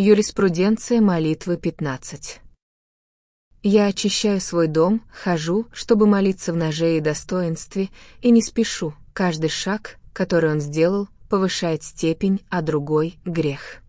Юриспруденция молитвы 15. Я очищаю свой дом, хожу, чтобы молиться в ноже и достоинстве, и не спешу. Каждый шаг, который он сделал, повышает степень, а другой — грех.